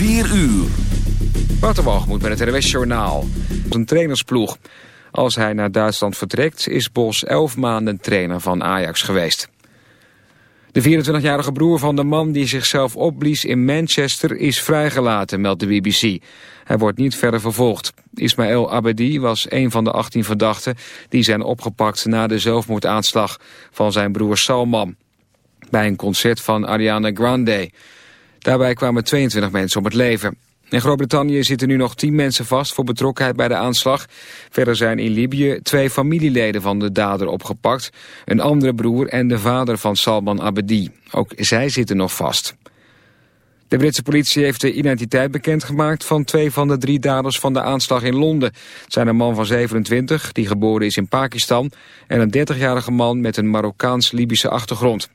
4 uur. moet met het RWS Journaal. Een trainersploeg. Als hij naar Duitsland vertrekt is Bos 11 maanden trainer van Ajax geweest. De 24-jarige broer van de man die zichzelf opblies in Manchester is vrijgelaten, meldt de BBC. Hij wordt niet verder vervolgd. Ismaël Abedi was een van de 18 verdachten die zijn opgepakt na de zelfmoordaanslag van zijn broer Salman. Bij een concert van Ariana Grande. Daarbij kwamen 22 mensen om het leven. In Groot-Brittannië zitten nu nog 10 mensen vast voor betrokkenheid bij de aanslag. Verder zijn in Libië twee familieleden van de dader opgepakt. Een andere broer en de vader van Salman Abedi. Ook zij zitten nog vast. De Britse politie heeft de identiteit bekendgemaakt van twee van de drie daders van de aanslag in Londen. Het zijn een man van 27, die geboren is in Pakistan, en een 30-jarige man met een Marokkaans-Libische achtergrond.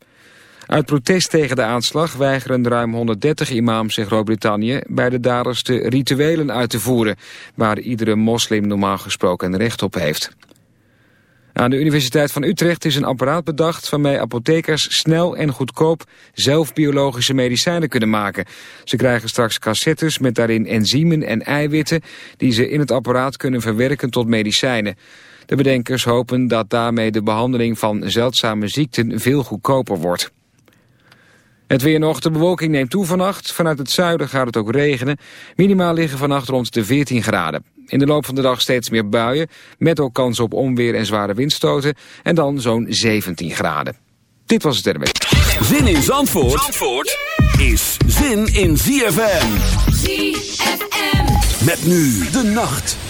Uit protest tegen de aanslag weigeren ruim 130 imams in Groot-Brittannië bij de daders de rituelen uit te voeren, waar iedere moslim normaal gesproken recht op heeft. Aan de Universiteit van Utrecht is een apparaat bedacht... waarmee apothekers snel en goedkoop zelf biologische medicijnen kunnen maken. Ze krijgen straks cassettes met daarin enzymen en eiwitten... die ze in het apparaat kunnen verwerken tot medicijnen. De bedenkers hopen dat daarmee de behandeling van zeldzame ziekten veel goedkoper wordt. Het weer nog, de bewolking neemt toe vannacht. Vanuit het zuiden gaat het ook regenen. Minimaal liggen vannacht rond de 14 graden. In de loop van de dag steeds meer buien, met ook kans op onweer en zware windstoten. En dan zo'n 17 graden. Dit was het ermee. Zin in Zandvoort, Zandvoort is zin in ZFM. ZFM. Met nu de nacht.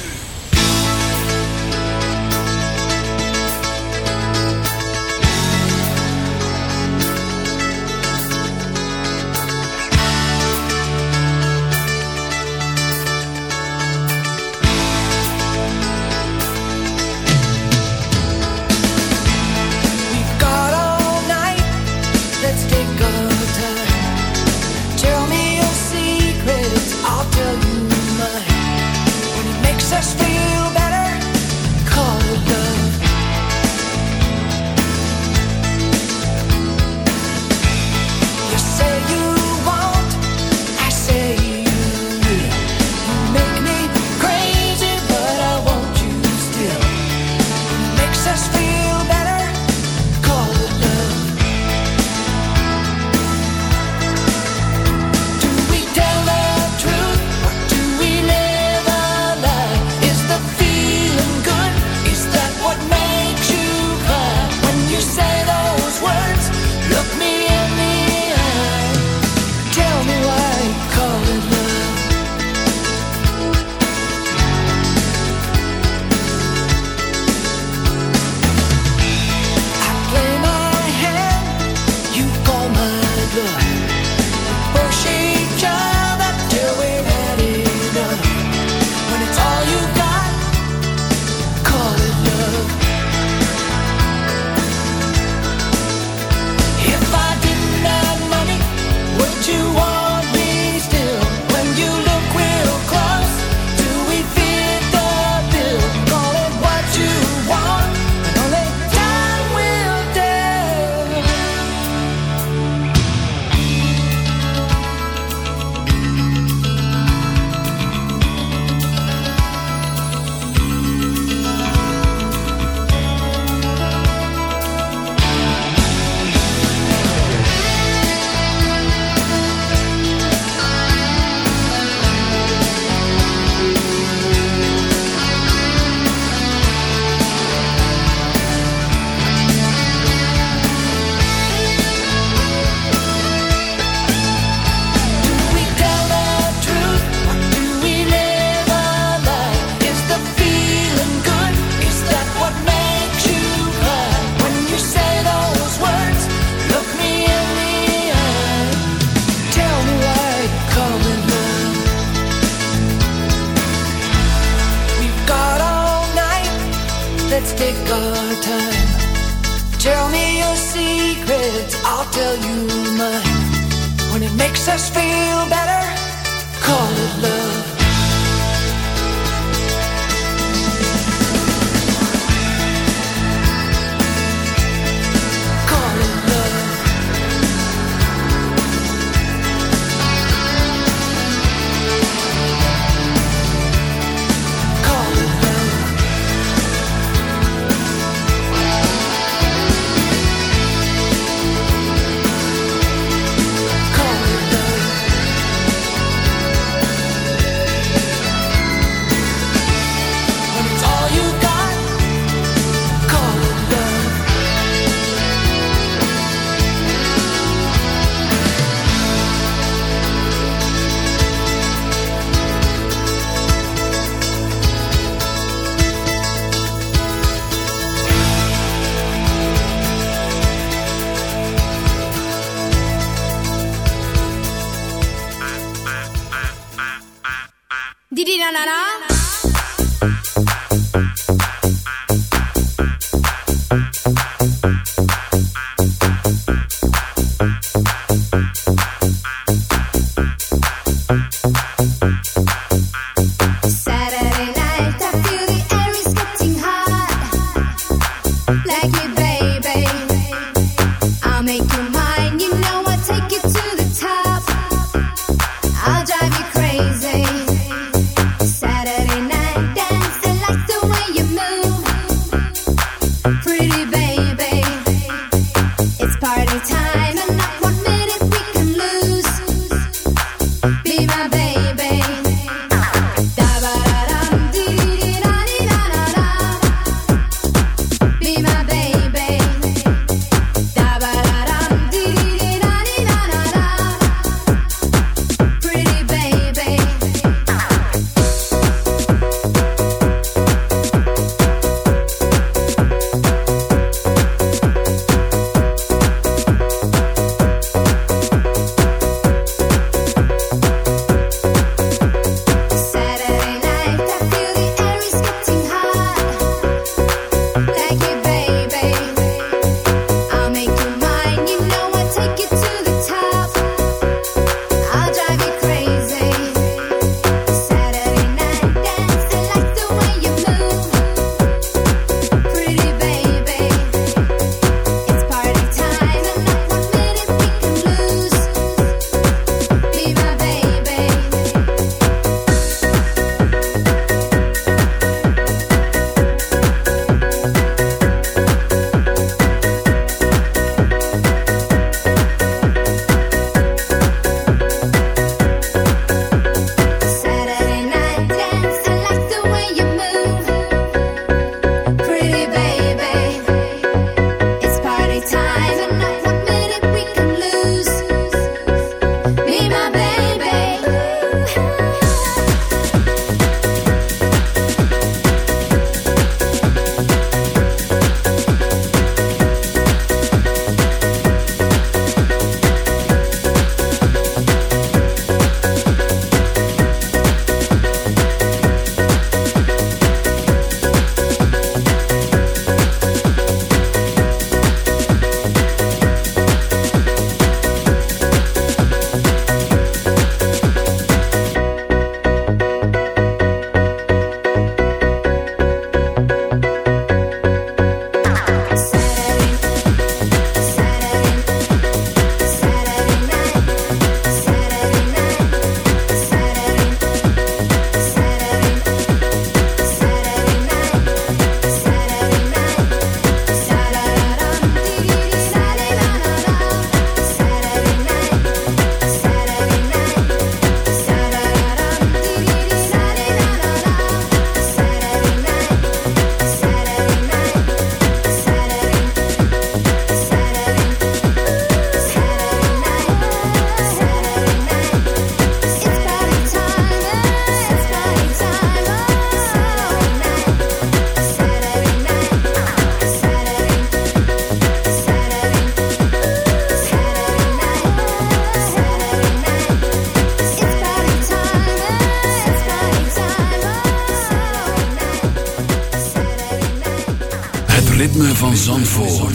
Hay que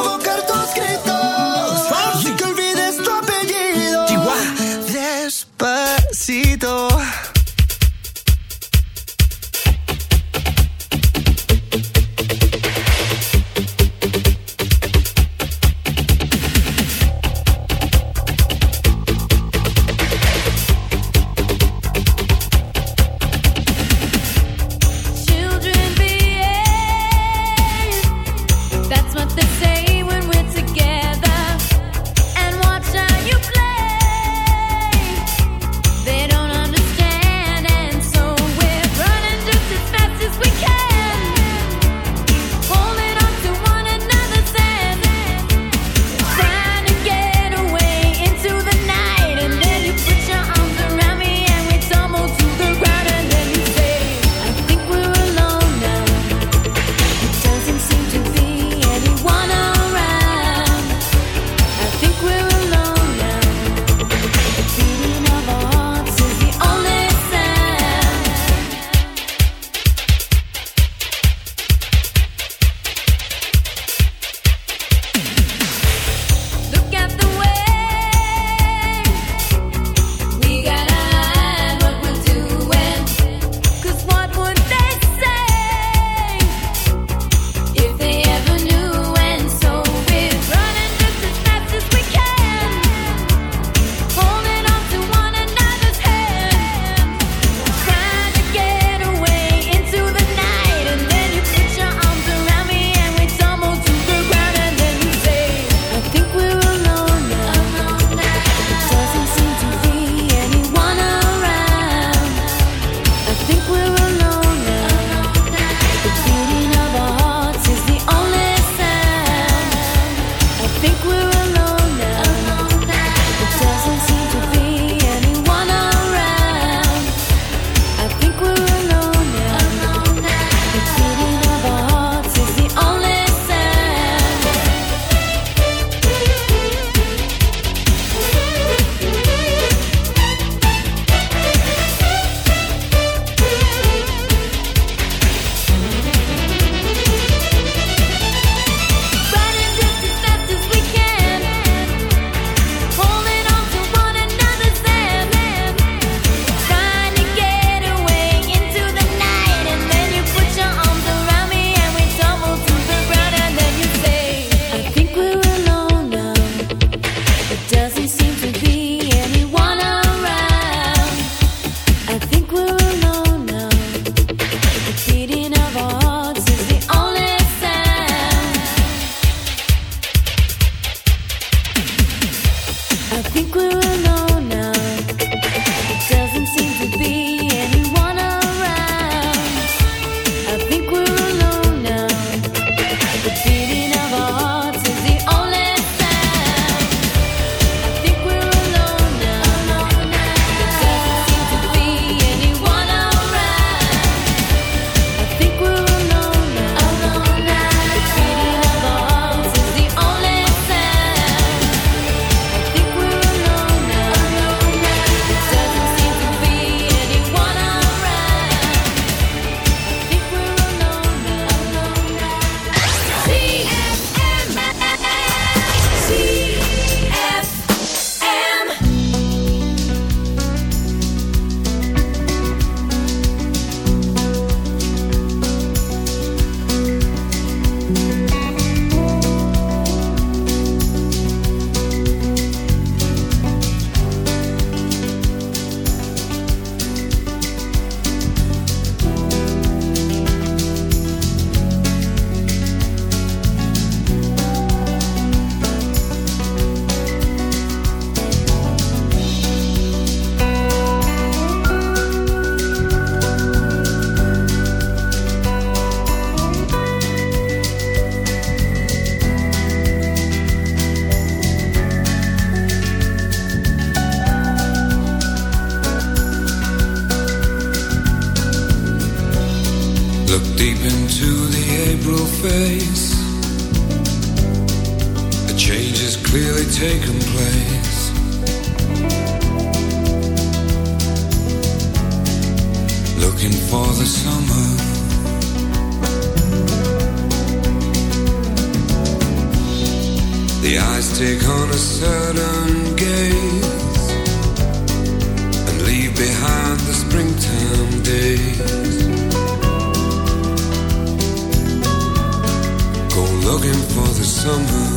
Looking for the summer.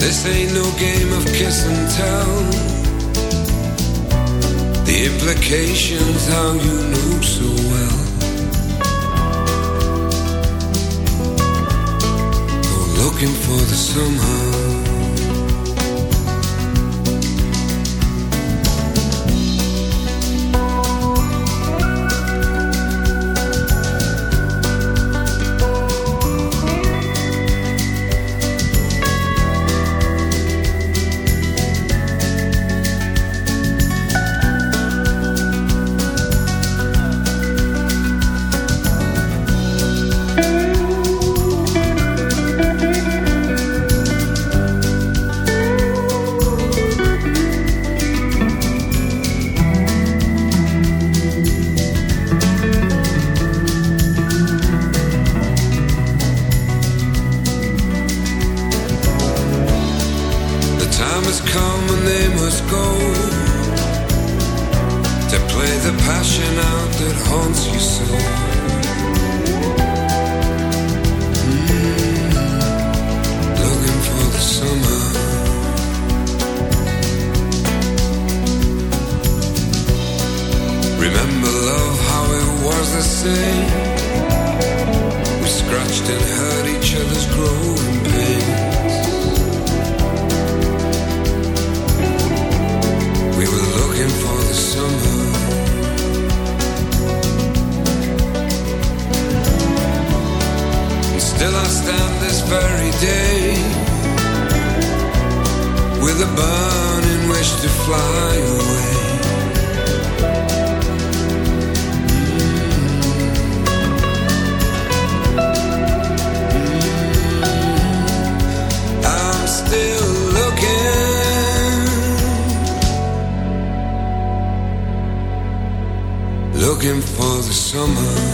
This ain't no game of kiss and tell. The implications, how you knew so well. Go looking for the summer. Still I stand this very day with a burning wish to fly away. Mm. I'm still looking. looking for the summer.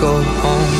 go home.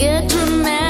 Get dramatic,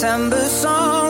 September song.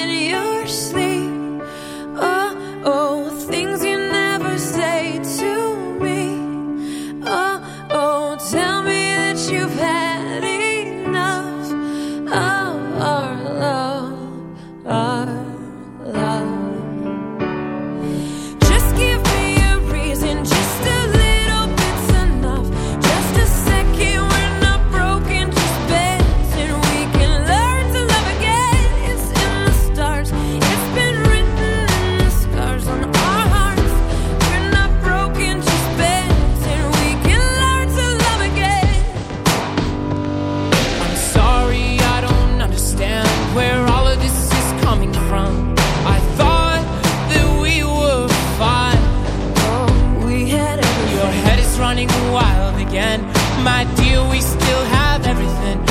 running wild again. My dear, we still have everything.